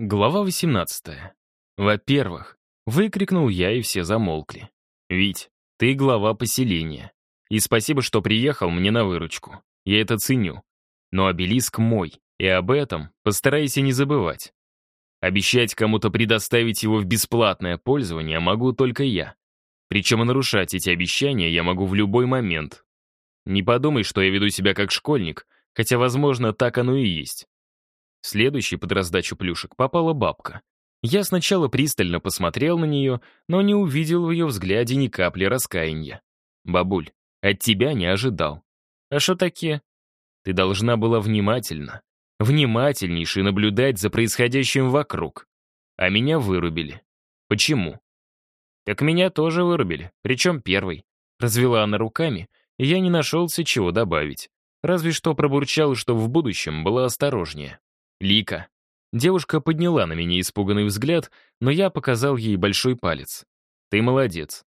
Глава 18. Во-первых, выкрикнул я, и все замолкли. «Вить, ты глава поселения. И спасибо, что приехал мне на выручку. Я это ценю. Но обелиск мой, и об этом постарайся не забывать. Обещать кому-то предоставить его в бесплатное пользование могу только я. Причем нарушать эти обещания я могу в любой момент. Не подумай, что я веду себя как школьник, хотя, возможно, так оно и есть следующей под раздачу плюшек попала бабка. Я сначала пристально посмотрел на нее, но не увидел в ее взгляде ни капли раскаяния. «Бабуль, от тебя не ожидал». «А что таки?» «Ты должна была внимательно, внимательнейше наблюдать за происходящим вокруг. А меня вырубили. Почему?» «Так меня тоже вырубили, причем первый». Развела она руками, и я не нашелся, чего добавить. Разве что пробурчал, что в будущем была осторожнее. Лика». Девушка подняла на меня испуганный взгляд, но я показал ей большой палец. «Ты молодец».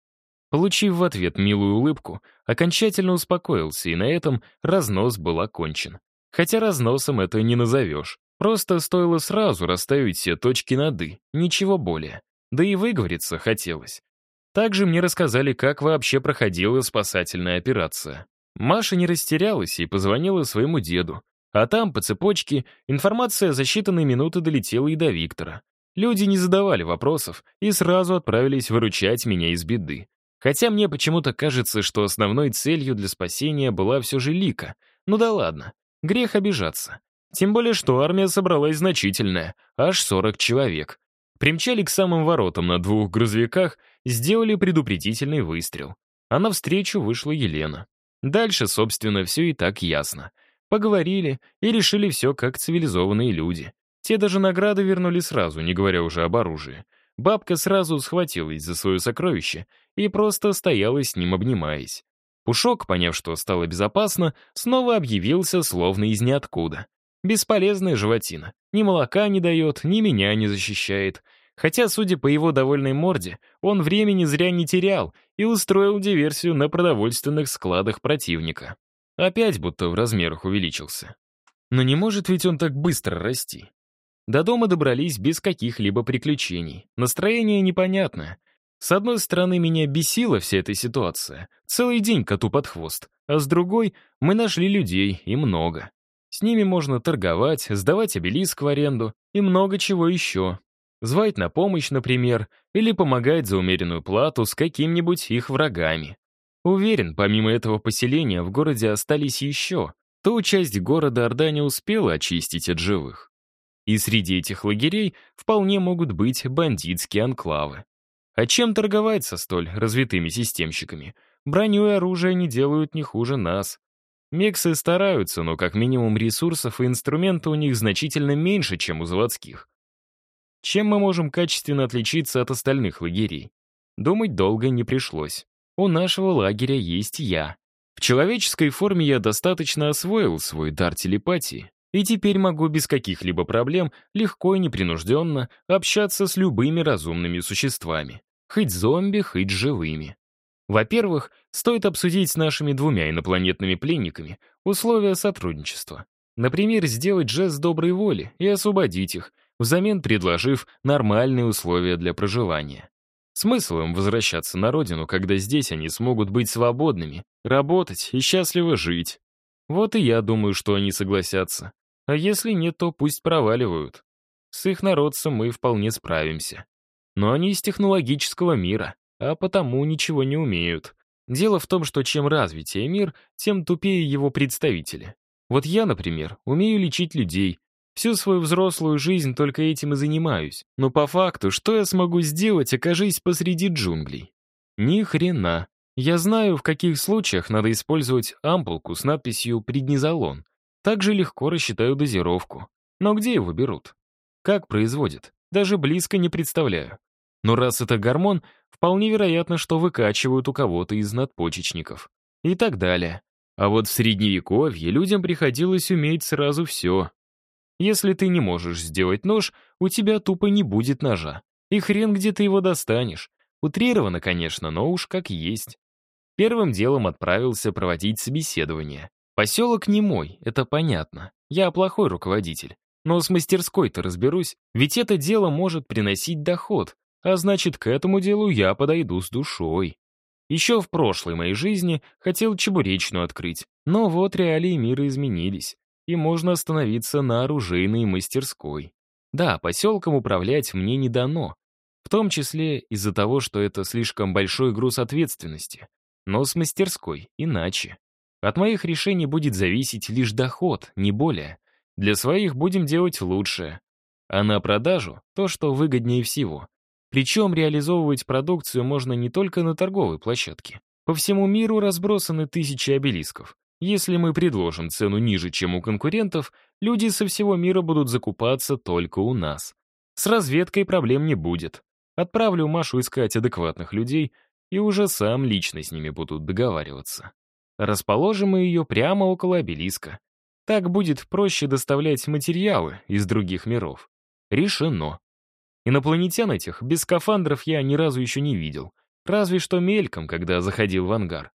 Получив в ответ милую улыбку, окончательно успокоился, и на этом разнос был окончен. Хотя разносом это не назовешь. Просто стоило сразу расставить все точки над «и», ничего более. Да и выговориться хотелось. Также мне рассказали, как вообще проходила спасательная операция. Маша не растерялась и позвонила своему деду, а там, по цепочке, информация за считанные минуты долетела и до Виктора. Люди не задавали вопросов и сразу отправились выручать меня из беды. Хотя мне почему-то кажется, что основной целью для спасения была все же Лика. Ну да ладно, грех обижаться. Тем более, что армия собралась значительная, аж 40 человек. Примчали к самым воротам на двух грузовиках, сделали предупредительный выстрел. А навстречу вышла Елена. Дальше, собственно, все и так ясно — Поговорили и решили все как цивилизованные люди. Те даже награды вернули сразу, не говоря уже об оружии. Бабка сразу схватилась за свое сокровище и просто стояла с ним, обнимаясь. Пушок, поняв, что стало безопасно, снова объявился, словно из ниоткуда. Бесполезная животина. Ни молока не дает, ни меня не защищает. Хотя, судя по его довольной морде, он времени зря не терял и устроил диверсию на продовольственных складах противника. Опять будто в размерах увеличился. Но не может ведь он так быстро расти. До дома добрались без каких-либо приключений. Настроение непонятно. С одной стороны, меня бесила вся эта ситуация. Целый день коту под хвост. А с другой, мы нашли людей, и много. С ними можно торговать, сдавать обелиск в аренду и много чего еще. Звать на помощь, например, или помогать за умеренную плату с каким-нибудь их врагами. Уверен, помимо этого поселения в городе остались еще. То часть города Ордания успела очистить от живых. И среди этих лагерей вполне могут быть бандитские анклавы. А чем торговать со столь развитыми системщиками? Броню и оружие не делают не хуже нас. Мексы стараются, но как минимум ресурсов и инструмента у них значительно меньше, чем у заводских. Чем мы можем качественно отличиться от остальных лагерей? Думать долго не пришлось у нашего лагеря есть я. В человеческой форме я достаточно освоил свой дар телепатии, и теперь могу без каких-либо проблем легко и непринужденно общаться с любыми разумными существами, хоть зомби, хоть живыми. Во-первых, стоит обсудить с нашими двумя инопланетными пленниками условия сотрудничества. Например, сделать жест доброй воли и освободить их, взамен предложив нормальные условия для проживания. Смысл им возвращаться на родину, когда здесь они смогут быть свободными, работать и счастливо жить. Вот и я думаю, что они согласятся. А если нет, то пусть проваливают. С их народцем мы вполне справимся. Но они из технологического мира, а потому ничего не умеют. Дело в том, что чем развитее мир, тем тупее его представители. Вот я, например, умею лечить людей, Всю свою взрослую жизнь только этим и занимаюсь. Но по факту, что я смогу сделать, окажись посреди джунглей? Ни хрена. Я знаю, в каких случаях надо использовать ампулку с надписью «Преднизолон». Также легко рассчитаю дозировку. Но где его берут? Как производят? Даже близко не представляю. Но раз это гормон, вполне вероятно, что выкачивают у кого-то из надпочечников. И так далее. А вот в Средневековье людям приходилось уметь сразу все, если ты не можешь сделать нож, у тебя тупо не будет ножа. И хрен где ты его достанешь. Утрировано, конечно, но уж как есть. Первым делом отправился проводить собеседование. Поселок не мой, это понятно. Я плохой руководитель. Но с мастерской-то разберусь, ведь это дело может приносить доход, а значит, к этому делу я подойду с душой. Еще в прошлой моей жизни хотел чебуречную открыть, но вот реалии мира изменились и можно остановиться на оружейной мастерской. Да, поселком управлять мне не дано, в том числе из-за того, что это слишком большой груз ответственности. Но с мастерской иначе. От моих решений будет зависеть лишь доход, не более. Для своих будем делать лучшее. А на продажу — то, что выгоднее всего. Причем реализовывать продукцию можно не только на торговой площадке. По всему миру разбросаны тысячи обелисков. Если мы предложим цену ниже, чем у конкурентов, люди со всего мира будут закупаться только у нас. С разведкой проблем не будет. Отправлю Машу искать адекватных людей, и уже сам лично с ними будут договариваться. Расположим мы ее прямо около обелиска. Так будет проще доставлять материалы из других миров. Решено. Инопланетян этих без скафандров я ни разу еще не видел, разве что мельком, когда заходил в ангар.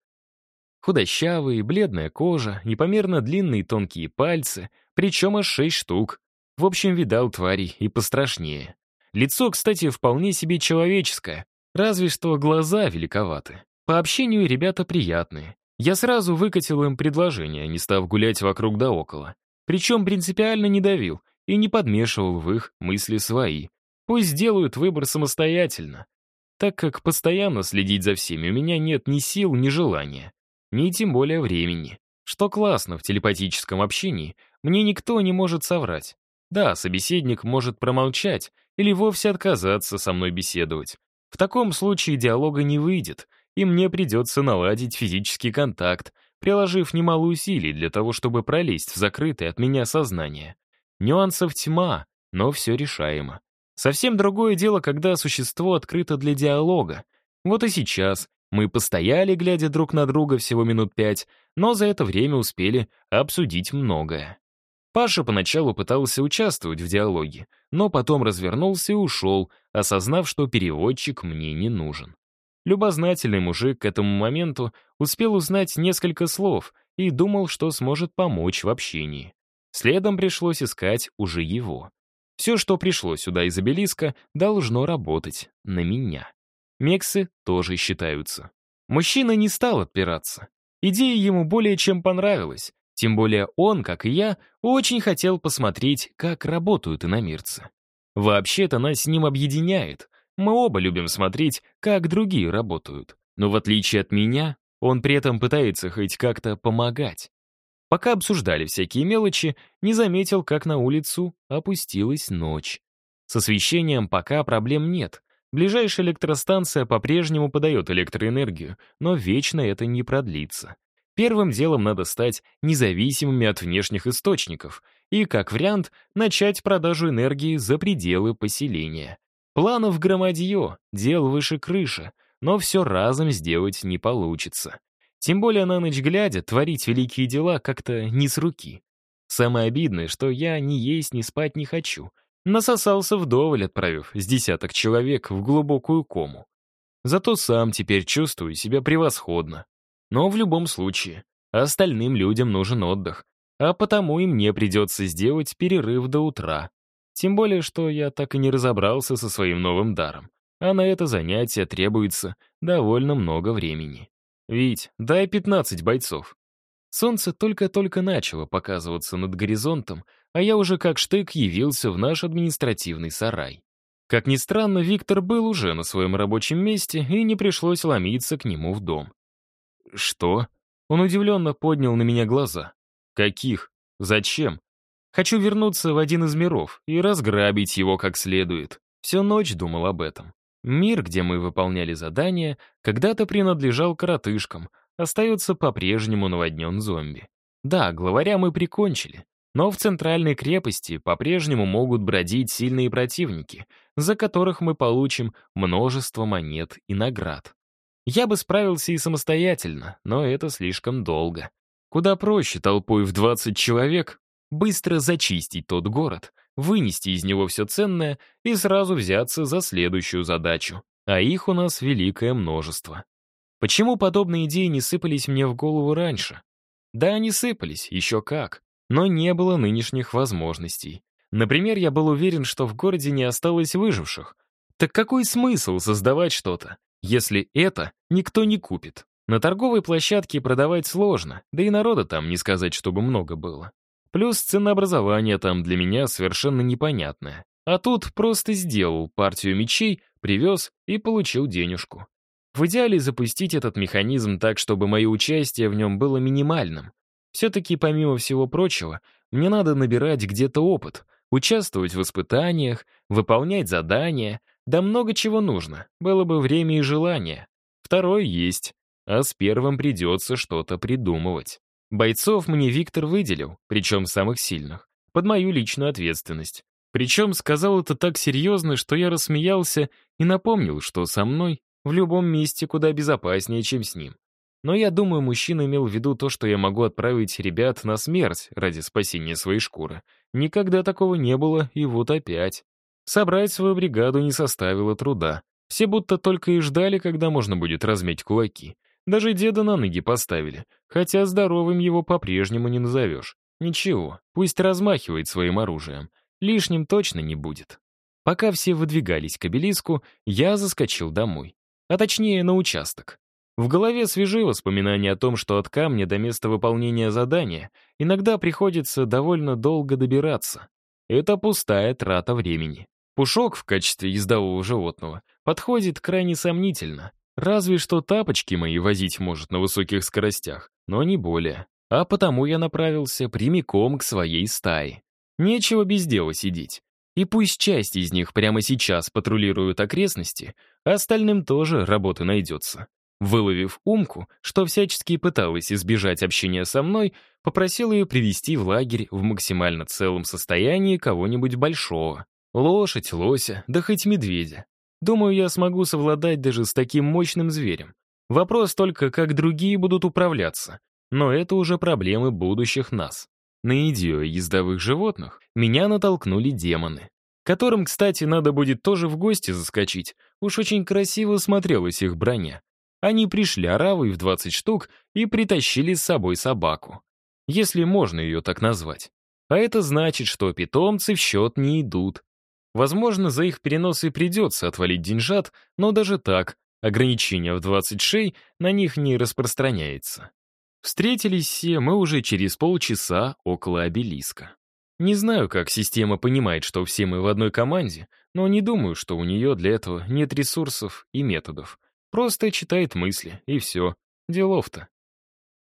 Худощавые, бледная кожа, непомерно длинные тонкие пальцы, причем аж шесть штук. В общем, видал тварей и пострашнее. Лицо, кстати, вполне себе человеческое, разве что глаза великоваты. По общению ребята приятные. Я сразу выкатил им предложение, не став гулять вокруг да около. Причем принципиально не давил и не подмешивал в их мысли свои. Пусть делают выбор самостоятельно, так как постоянно следить за всеми у меня нет ни сил, ни желания ни тем более времени. Что классно в телепатическом общении, мне никто не может соврать. Да, собеседник может промолчать или вовсе отказаться со мной беседовать. В таком случае диалога не выйдет, и мне придется наладить физический контакт, приложив немало усилий для того, чтобы пролезть в закрытое от меня сознание. Нюансов тьма, но все решаемо. Совсем другое дело, когда существо открыто для диалога. Вот и сейчас мы постояли, глядя друг на друга всего минут пять, но за это время успели обсудить многое. Паша поначалу пытался участвовать в диалоге, но потом развернулся и ушел, осознав, что переводчик мне не нужен. Любознательный мужик к этому моменту успел узнать несколько слов и думал, что сможет помочь в общении. Следом пришлось искать уже его. Все, что пришло сюда из обелиска, должно работать на меня. Мексы тоже считаются. Мужчина не стал отпираться. Идея ему более чем понравилась, тем более он, как и я, очень хотел посмотреть, как работают иномирцы. Вообще-то нас с ним объединяет. Мы оба любим смотреть, как другие работают. Но в отличие от меня, он при этом пытается хоть как-то помогать. Пока обсуждали всякие мелочи, не заметил, как на улицу опустилась ночь. С освещением пока проблем нет, Ближайшая электростанция по-прежнему подает электроэнергию, но вечно это не продлится. Первым делом надо стать независимыми от внешних источников и, как вариант, начать продажу энергии за пределы поселения. Планов громадье, дел выше крыши, но все разом сделать не получится. Тем более на ночь глядя, творить великие дела как-то не с руки. Самое обидное, что я ни есть, ни спать не хочу — Насосался вдоволь, отправив с десяток человек в глубокую кому. Зато сам теперь чувствую себя превосходно. Но в любом случае, остальным людям нужен отдых, а потому и мне придется сделать перерыв до утра. Тем более, что я так и не разобрался со своим новым даром, а на это занятие требуется довольно много времени. Ведь дай 15 бойцов. Солнце только-только начало показываться над горизонтом, а я уже как штык явился в наш административный сарай. Как ни странно, Виктор был уже на своем рабочем месте, и не пришлось ломиться к нему в дом. «Что?» Он удивленно поднял на меня глаза. «Каких? Зачем?» «Хочу вернуться в один из миров и разграбить его как следует». Всю ночь думал об этом. Мир, где мы выполняли задания, когда-то принадлежал коротышкам, остается по-прежнему наводнен зомби. Да, главаря мы прикончили, но в центральной крепости по-прежнему могут бродить сильные противники, за которых мы получим множество монет и наград. Я бы справился и самостоятельно, но это слишком долго. Куда проще толпой в 20 человек быстро зачистить тот город, вынести из него все ценное и сразу взяться за следующую задачу. А их у нас великое множество. Почему подобные идеи не сыпались мне в голову раньше? Да, они сыпались, еще как но не было нынешних возможностей. Например, я был уверен, что в городе не осталось выживших. Так какой смысл создавать что-то, если это никто не купит? На торговой площадке продавать сложно, да и народа там не сказать, чтобы много было. Плюс ценообразование там для меня совершенно непонятное. А тут просто сделал партию мечей, привез и получил денежку. В идеале запустить этот механизм так, чтобы мое участие в нем было минимальным, все-таки, помимо всего прочего, мне надо набирать где-то опыт, участвовать в испытаниях, выполнять задания, да много чего нужно, было бы время и желание. Второе есть, а с первым придется что-то придумывать. Бойцов мне Виктор выделил, причем самых сильных, под мою личную ответственность. Причем сказал это так серьезно, что я рассмеялся и напомнил, что со мной в любом месте куда безопаснее, чем с ним. Но я думаю, мужчина имел в виду то, что я могу отправить ребят на смерть ради спасения своей шкуры. Никогда такого не было, и вот опять. Собрать свою бригаду не составило труда. Все будто только и ждали, когда можно будет размять кулаки. Даже деда на ноги поставили, хотя здоровым его по-прежнему не назовешь. Ничего, пусть размахивает своим оружием. Лишним точно не будет. Пока все выдвигались к обелиску, я заскочил домой. А точнее, на участок. В голове свежи воспоминания о том, что от камня до места выполнения задания иногда приходится довольно долго добираться. Это пустая трата времени. Пушок в качестве ездового животного подходит крайне сомнительно. Разве что тапочки мои возить может на высоких скоростях, но не более. А потому я направился прямиком к своей стае. Нечего без дела сидеть. И пусть часть из них прямо сейчас патрулируют окрестности, а остальным тоже работы найдется. Выловив Умку, что всячески пыталась избежать общения со мной, попросил ее привести в лагерь в максимально целом состоянии кого-нибудь большого. Лошадь, лося, да хоть медведя. Думаю, я смогу совладать даже с таким мощным зверем. Вопрос только, как другие будут управляться. Но это уже проблемы будущих нас. На идею ездовых животных меня натолкнули демоны, которым, кстати, надо будет тоже в гости заскочить. Уж очень красиво смотрелась их броня. Они пришли оравой в 20 штук и притащили с собой собаку. Если можно ее так назвать. А это значит, что питомцы в счет не идут. Возможно, за их перенос и придется отвалить деньжат, но даже так ограничение в 20 шей на них не распространяется. Встретились все мы уже через полчаса около обелиска. Не знаю, как система понимает, что все мы в одной команде, но не думаю, что у нее для этого нет ресурсов и методов. Просто читает мысли, и все. Делов-то.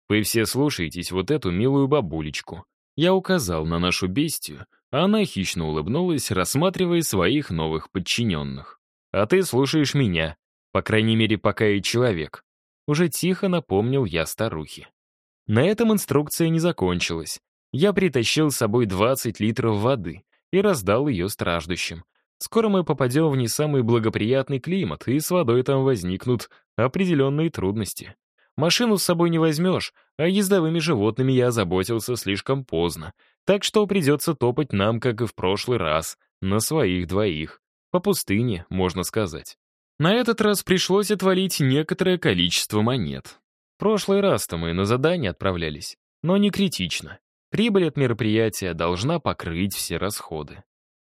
Вы все слушаетесь вот эту милую бабулечку. Я указал на нашу бестию, а она хищно улыбнулась, рассматривая своих новых подчиненных. А ты слушаешь меня. По крайней мере, пока я человек. Уже тихо напомнил я старухе. На этом инструкция не закончилась. Я притащил с собой 20 литров воды и раздал ее страждущим, Скоро мы попадем в не самый благоприятный климат, и с водой там возникнут определенные трудности. Машину с собой не возьмешь, а ездовыми животными я озаботился слишком поздно, так что придется топать нам, как и в прошлый раз, на своих двоих. По пустыне, можно сказать. На этот раз пришлось отвалить некоторое количество монет. В прошлый раз-то мы на задание отправлялись, но не критично. Прибыль от мероприятия должна покрыть все расходы.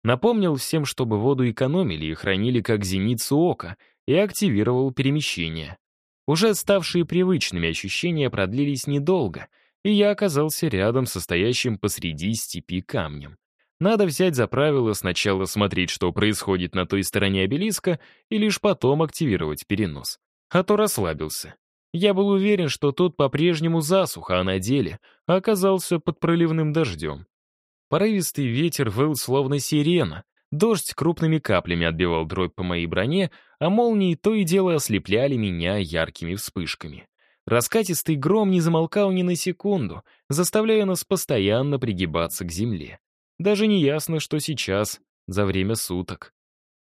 Напомнил всем, чтобы воду экономили и хранили как зеницу ока, и активировал перемещение. Уже ставшие привычными ощущения продлились недолго, и я оказался рядом со стоящим посреди степи камнем. Надо взять за правило сначала смотреть, что происходит на той стороне обелиска, и лишь потом активировать перенос. А то расслабился. Я был уверен, что тут по-прежнему засуха, а на деле оказался под проливным дождем. Порывистый ветер выл словно сирена. Дождь крупными каплями отбивал дробь по моей броне, а молнии то и дело ослепляли меня яркими вспышками. Раскатистый гром не замолкал ни на секунду, заставляя нас постоянно пригибаться к земле. Даже не ясно, что сейчас, за время суток.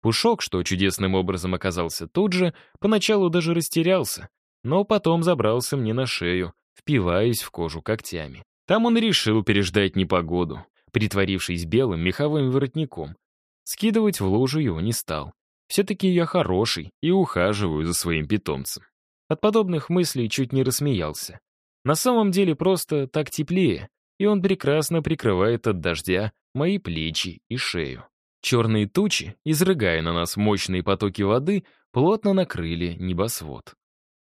Пушок, что чудесным образом оказался тут же, поначалу даже растерялся, но потом забрался мне на шею, впиваясь в кожу когтями. Там он решил переждать непогоду притворившись белым меховым воротником. Скидывать в лужу его не стал. Все-таки я хороший и ухаживаю за своим питомцем. От подобных мыслей чуть не рассмеялся. На самом деле просто так теплее, и он прекрасно прикрывает от дождя мои плечи и шею. Черные тучи, изрыгая на нас мощные потоки воды, плотно накрыли небосвод.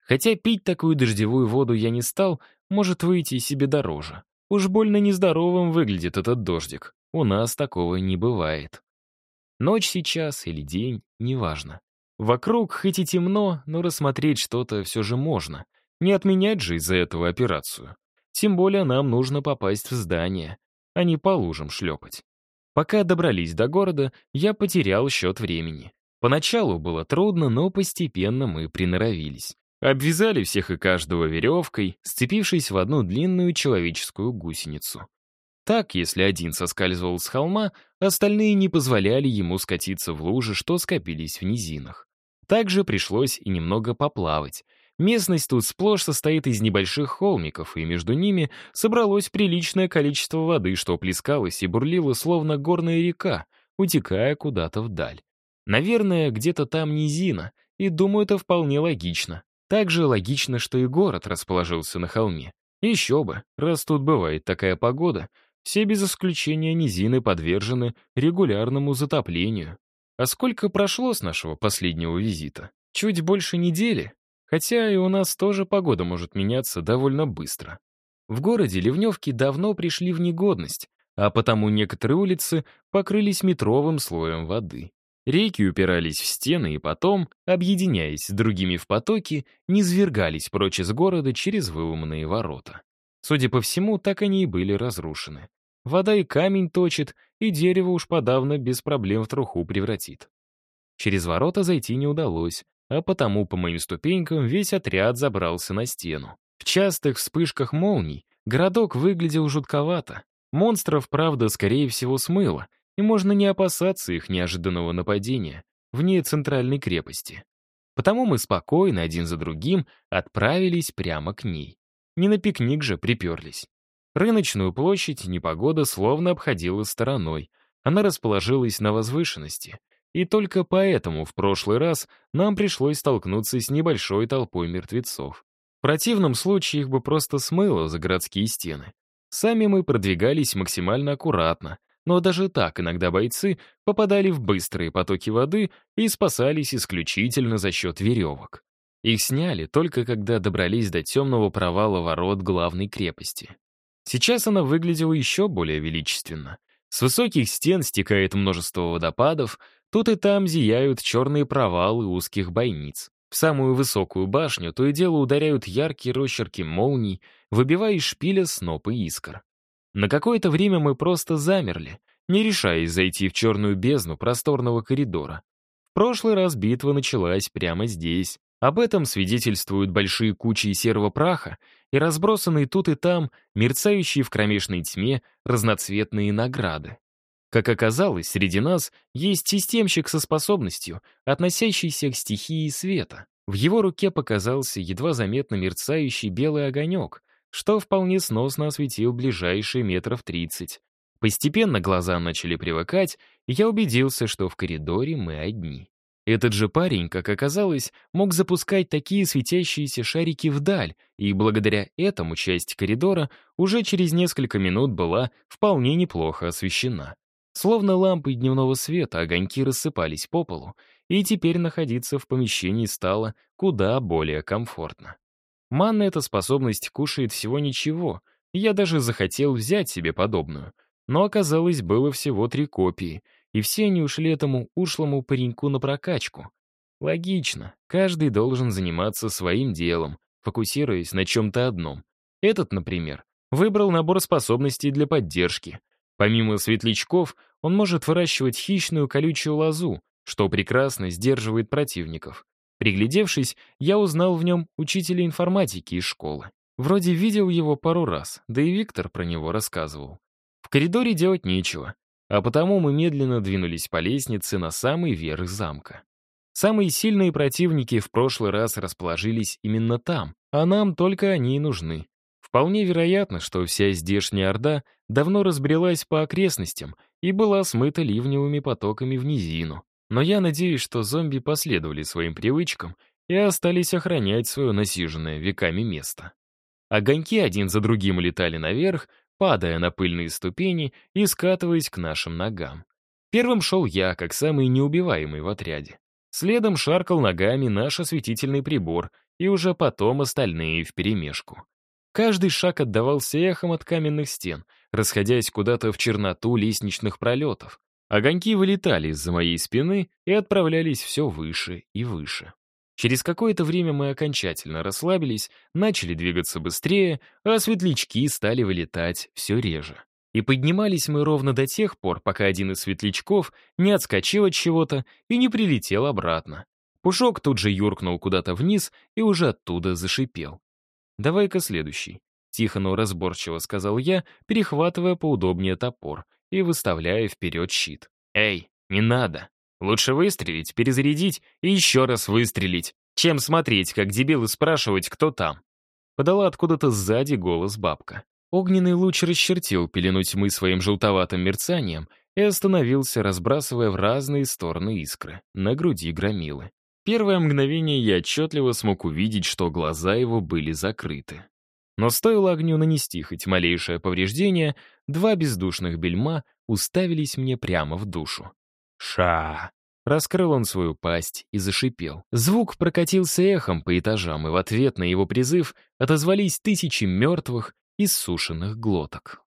Хотя пить такую дождевую воду я не стал, может выйти себе дороже. Уж больно нездоровым выглядит этот дождик. У нас такого не бывает. Ночь сейчас или день, неважно. Вокруг хоть и темно, но рассмотреть что-то все же можно. Не отменять же из-за этого операцию. Тем более нам нужно попасть в здание, а не по лужам шлепать. Пока добрались до города, я потерял счет времени. Поначалу было трудно, но постепенно мы приноровились обвязали всех и каждого веревкой, сцепившись в одну длинную человеческую гусеницу. Так, если один соскальзывал с холма, остальные не позволяли ему скатиться в лужи, что скопились в низинах. Также пришлось и немного поплавать. Местность тут сплошь состоит из небольших холмиков, и между ними собралось приличное количество воды, что плескалось и бурлило, словно горная река, утекая куда-то вдаль. Наверное, где-то там низина, и думаю, это вполне логично. Так же логично, что и город расположился на холме. Еще бы, раз тут бывает такая погода, все без исключения низины подвержены регулярному затоплению. А сколько прошло с нашего последнего визита? Чуть больше недели? Хотя и у нас тоже погода может меняться довольно быстро. В городе ливневки давно пришли в негодность, а потому некоторые улицы покрылись метровым слоем воды. Реки упирались в стены и потом, объединяясь с другими в потоке, низвергались прочь из города через выломанные ворота. Судя по всему, так они и были разрушены. Вода и камень точит, и дерево уж подавно без проблем в труху превратит. Через ворота зайти не удалось, а потому по моим ступенькам весь отряд забрался на стену. В частых вспышках молний городок выглядел жутковато. Монстров, правда, скорее всего, смыло, и можно не опасаться их неожиданного нападения вне центральной крепости. Потому мы спокойно один за другим отправились прямо к ней. Не на пикник же приперлись. Рыночную площадь непогода словно обходила стороной. Она расположилась на возвышенности. И только поэтому в прошлый раз нам пришлось столкнуться с небольшой толпой мертвецов. В противном случае их бы просто смыло за городские стены. Сами мы продвигались максимально аккуратно, но даже так иногда бойцы попадали в быстрые потоки воды и спасались исключительно за счет веревок. Их сняли только когда добрались до темного провала ворот главной крепости. Сейчас она выглядела еще более величественно. С высоких стен стекает множество водопадов, тут и там зияют черные провалы узких бойниц. В самую высокую башню то и дело ударяют яркие рощерки молний, выбивая из шпиля и искр. На какое-то время мы просто замерли, не решаясь зайти в черную бездну просторного коридора. В прошлый раз битва началась прямо здесь. Об этом свидетельствуют большие кучи серого праха и разбросанные тут и там, мерцающие в кромешной тьме, разноцветные награды. Как оказалось, среди нас есть системщик со способностью, относящийся к стихии света. В его руке показался едва заметно мерцающий белый огонек — что вполне сносно осветил ближайшие метров 30. Постепенно глаза начали привыкать, и я убедился, что в коридоре мы одни. Этот же парень, как оказалось, мог запускать такие светящиеся шарики вдаль, и благодаря этому часть коридора уже через несколько минут была вполне неплохо освещена. Словно лампы дневного света огоньки рассыпались по полу, и теперь находиться в помещении стало куда более комфортно. Манна эта способность кушает всего ничего. Я даже захотел взять себе подобную. Но оказалось, было всего три копии, и все они ушли этому ушлому пареньку на прокачку. Логично, каждый должен заниматься своим делом, фокусируясь на чем-то одном. Этот, например, выбрал набор способностей для поддержки. Помимо светлячков, он может выращивать хищную колючую лозу, что прекрасно сдерживает противников. Приглядевшись, я узнал в нем учителя информатики из школы. Вроде видел его пару раз, да и Виктор про него рассказывал. В коридоре делать нечего, а потому мы медленно двинулись по лестнице на самый верх замка. Самые сильные противники в прошлый раз расположились именно там, а нам только они и нужны. Вполне вероятно, что вся здешняя орда давно разбрелась по окрестностям и была смыта ливневыми потоками в низину, но я надеюсь, что зомби последовали своим привычкам и остались охранять свое насиженное веками место. Огоньки один за другим летали наверх, падая на пыльные ступени и скатываясь к нашим ногам. Первым шел я, как самый неубиваемый в отряде. Следом шаркал ногами наш осветительный прибор, и уже потом остальные вперемешку. Каждый шаг отдавался эхом от каменных стен, расходясь куда-то в черноту лестничных пролетов. Огоньки вылетали из-за моей спины и отправлялись все выше и выше. Через какое-то время мы окончательно расслабились, начали двигаться быстрее, а светлячки стали вылетать все реже. И поднимались мы ровно до тех пор, пока один из светлячков не отскочил от чего-то и не прилетел обратно. Пушок тут же юркнул куда-то вниз и уже оттуда зашипел. «Давай-ка следующий», — тихо, но разборчиво сказал я, перехватывая поудобнее топор, и выставляя вперед щит. «Эй, не надо! Лучше выстрелить, перезарядить и еще раз выстрелить, чем смотреть, как дебил, и спрашивать, кто там!» Подала откуда-то сзади голос бабка. Огненный луч расчертил пелену тьмы своим желтоватым мерцанием и остановился, разбрасывая в разные стороны искры на груди громилы. Первое мгновение я отчетливо смог увидеть, что глаза его были закрыты но стоило огню нанести хоть малейшее повреждение, два бездушных бельма уставились мне прямо в душу. «Ша!» Раскрыл он свою пасть и зашипел. Звук прокатился эхом по этажам, и в ответ на его призыв отозвались тысячи мертвых, иссушенных глоток.